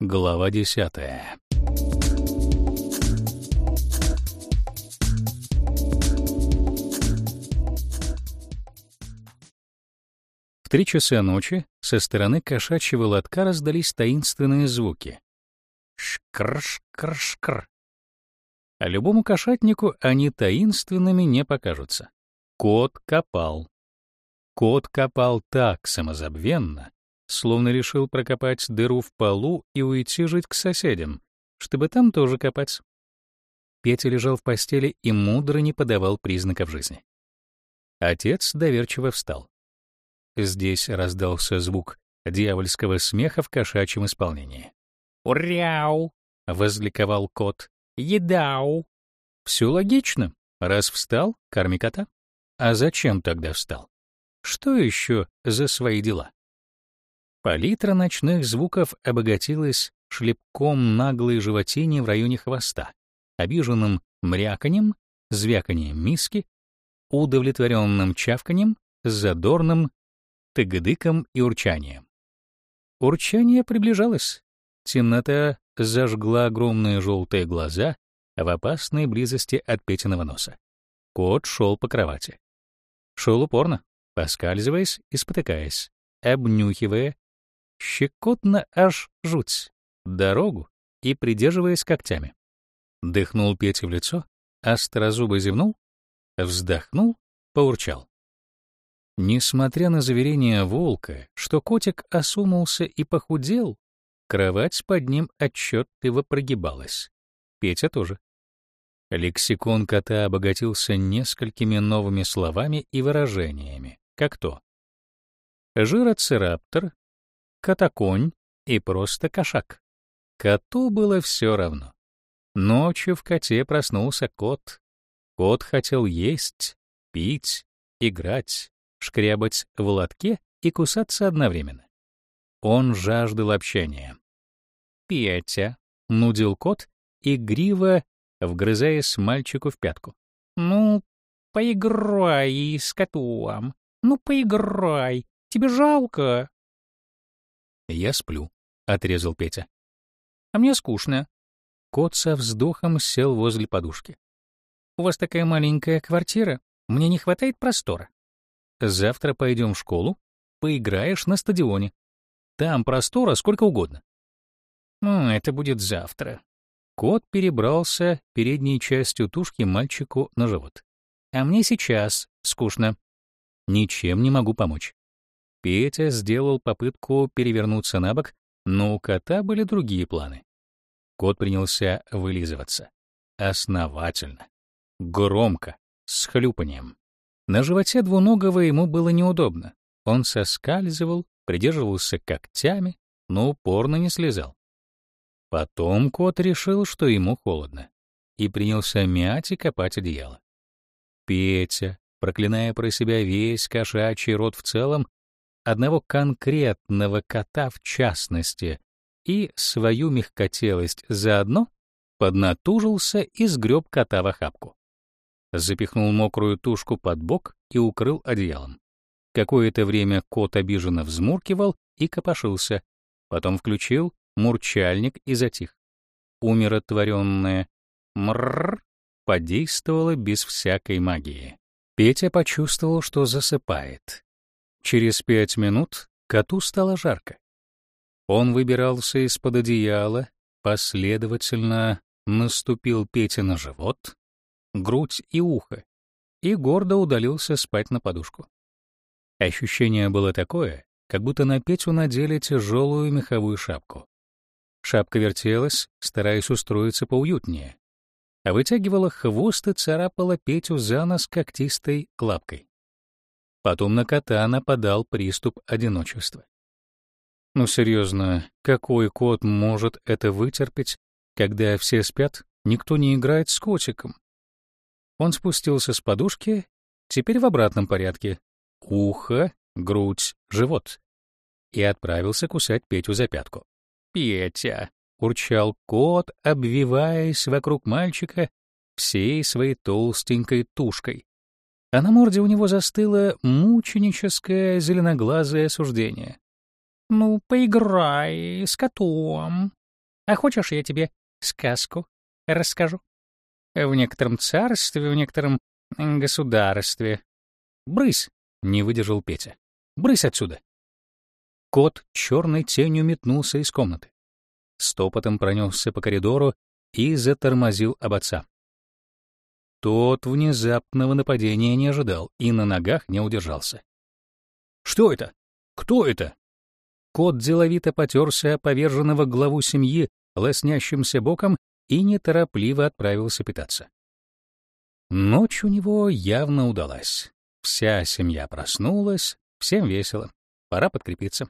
Глава десятая. В три часа ночи со стороны кошачьего лотка раздались таинственные звуки. Шкр-шкр-шкр. А любому кошатнику они таинственными не покажутся. Кот копал. Кот копал так самозабвенно, словно решил прокопать дыру в полу и уйти жить к соседям, чтобы там тоже копать. Петя лежал в постели и мудро не подавал признаков жизни. Отец доверчиво встал. Здесь раздался звук дьявольского смеха в кошачьем исполнении. «Уряу!» — возликовал кот. «Едау!» Все логично. Раз встал, корми кота. А зачем тогда встал? Что еще за свои дела? Палитра ночных звуков обогатилась шлепком наглой животине в районе хвоста, обиженным мряканьем, звяканием миски, удовлетворенным чавканьем, задорным тыгдыком и урчанием. Урчание приближалось. Темнота зажгла огромные желтые глаза в опасной близости от Петиного носа. Кот шел по кровати. Шел упорно, поскальзываясь и спотыкаясь, обнюхивая, щекотно аж жуть, дорогу и придерживаясь когтями. Дыхнул Петя в лицо, острозубо зевнул, вздохнул, поурчал. Несмотря на заверение волка, что котик осунулся и похудел, кровать под ним отчетливо прогибалась. Петя тоже. Лексикон кота обогатился несколькими новыми словами и выражениями, как то жироцираптор, котоконь и просто кошак. Коту было все равно. Ночью в коте проснулся кот. Кот хотел есть, пить, играть, шкрябать в лотке и кусаться одновременно. Он жаждал общения. «Петя», — нудил кот, игриво вгрызаясь мальчику в пятку. «Ну, поиграй с котом. Ну, поиграй. Тебе жалко?» «Я сплю», — отрезал Петя. «А мне скучно». Кот со вздохом сел возле подушки. «У вас такая маленькая квартира, мне не хватает простора. Завтра пойдем в школу, поиграешь на стадионе. Там простора сколько угодно. Ну, это будет завтра. Кот перебрался передней частью тушки мальчику на живот. А мне сейчас скучно. Ничем не могу помочь. Петя сделал попытку перевернуться на бок, но у кота были другие планы. Кот принялся вылизываться. Основательно. Громко, с хлюпанием. На животе двуногого ему было неудобно. Он соскальзывал, придерживался когтями, но упорно не слезал. Потом кот решил, что ему холодно, и принялся мять и копать одеяло. Петя, проклиная про себя весь кошачий род в целом, одного конкретного кота в частности, и свою мягкотелость заодно, поднатужился и сгреб кота в охапку запихнул мокрую тушку под бок и укрыл одеялом. Какое-то время кот обиженно взмуркивал и копошился, потом включил мурчальник и затих. Умиротворенное «мрррр» подействовало без всякой магии. Петя почувствовал, что засыпает. Через пять минут коту стало жарко. Он выбирался из-под одеяла, последовательно наступил Пете на живот, грудь и ухо, и гордо удалился спать на подушку. Ощущение было такое, как будто на Петю надели тяжелую меховую шапку. Шапка вертелась, стараясь устроиться поуютнее, а вытягивала хвост и царапала Петю за нос когтистой лапкой. Потом на кота нападал приступ одиночества. Ну серьезно, какой кот может это вытерпеть, когда все спят, никто не играет с котиком? Он спустился с подушки, теперь в обратном порядке. Ухо, грудь, живот. И отправился кусать Петю за пятку. «Петя!» — урчал кот, обвиваясь вокруг мальчика всей своей толстенькой тушкой. А на морде у него застыло мученическое зеленоглазое осуждение. «Ну, поиграй с котом!» А хочешь, я тебе сказку расскажу? В некотором царстве, в некотором государстве. Брысь, не выдержал Петя. Брысь отсюда. Кот черной тенью метнулся из комнаты. Стопотом пронесся по коридору и затормозил об отца. Тот внезапного нападения не ожидал и на ногах не удержался. «Что это? Кто это?» Кот деловито потерся поверженного главу семьи лоснящимся боком и неторопливо отправился питаться. Ночь у него явно удалась. Вся семья проснулась, всем весело. Пора подкрепиться.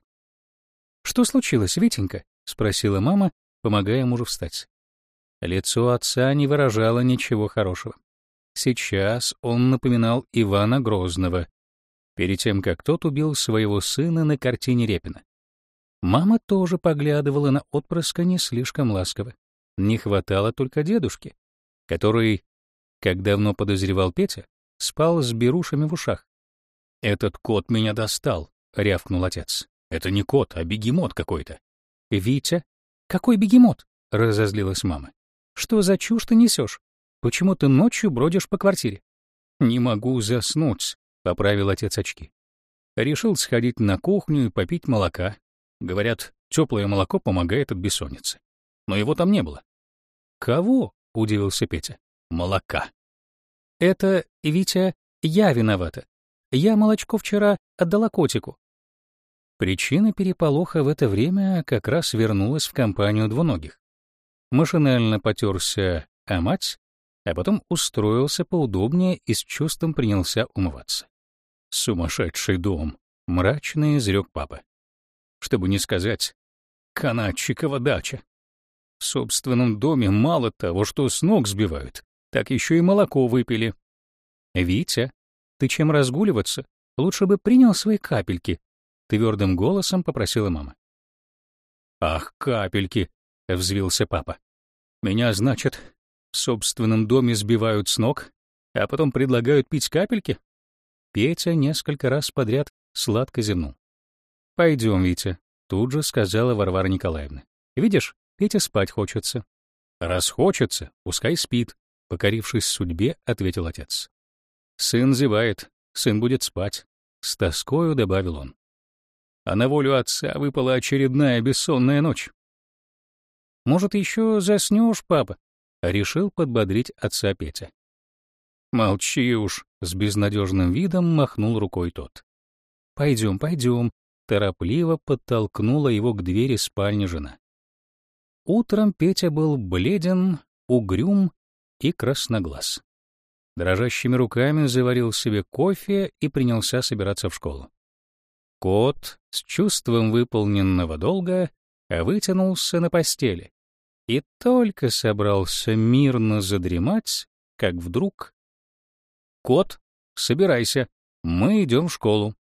«Что случилось, Витенька?» — спросила мама, помогая мужу встать. Лицо отца не выражало ничего хорошего. Сейчас он напоминал Ивана Грозного, перед тем, как тот убил своего сына на картине Репина. Мама тоже поглядывала на отпрыска не слишком ласково. Не хватало только дедушки, который, как давно подозревал Петя, спал с берушами в ушах. «Этот кот меня достал», — рявкнул отец. «Это не кот, а бегемот какой-то». «Витя? Какой бегемот?» — разозлилась мама. «Что за чушь ты несешь? Почему ты ночью бродишь по квартире?» «Не могу заснуть», — поправил отец очки. Решил сходить на кухню и попить молока. Говорят, теплое молоко помогает от бессонницы. Но его там не было. «Кого?» — удивился Петя. «Молока». «Это, Витя, я виновата. Я молочко вчера отдала котику». Причина переполоха в это время как раз вернулась в компанию двуногих. Машинально потерся а мать а потом устроился поудобнее и с чувством принялся умываться. «Сумасшедший дом!» — мрачно изрек папа. Чтобы не сказать «канатчикова дача». В собственном доме мало того, что с ног сбивают, так еще и молоко выпили. «Витя, ты чем разгуливаться? Лучше бы принял свои капельки», — твердым голосом попросила мама. «Ах, капельки!» — взвился папа. «Меня, значит, в собственном доме сбивают с ног, а потом предлагают пить капельки? Петя несколько раз подряд сладко зевнул. «Пойдем, Витя», — тут же сказала Варвара Николаевна. «Видишь, Петя спать хочется». «Раз хочется, пускай спит», — покорившись судьбе, ответил отец. «Сын зевает, сын будет спать», — с тоскою добавил он. А на волю отца выпала очередная бессонная ночь. «Может, еще заснешь, папа?» Решил подбодрить отца Петя. «Молчи уж», — с безнадежным видом махнул рукой тот. «Пойдем, пойдем», — торопливо подтолкнула его к двери спальни жена. Утром Петя был бледен, угрюм и красноглаз. Дрожащими руками заварил себе кофе и принялся собираться в школу. Кот с чувством выполненного долга вытянулся на постели, и только собрался мирно задремать, как вдруг... «Кот, собирайся, мы идем в школу».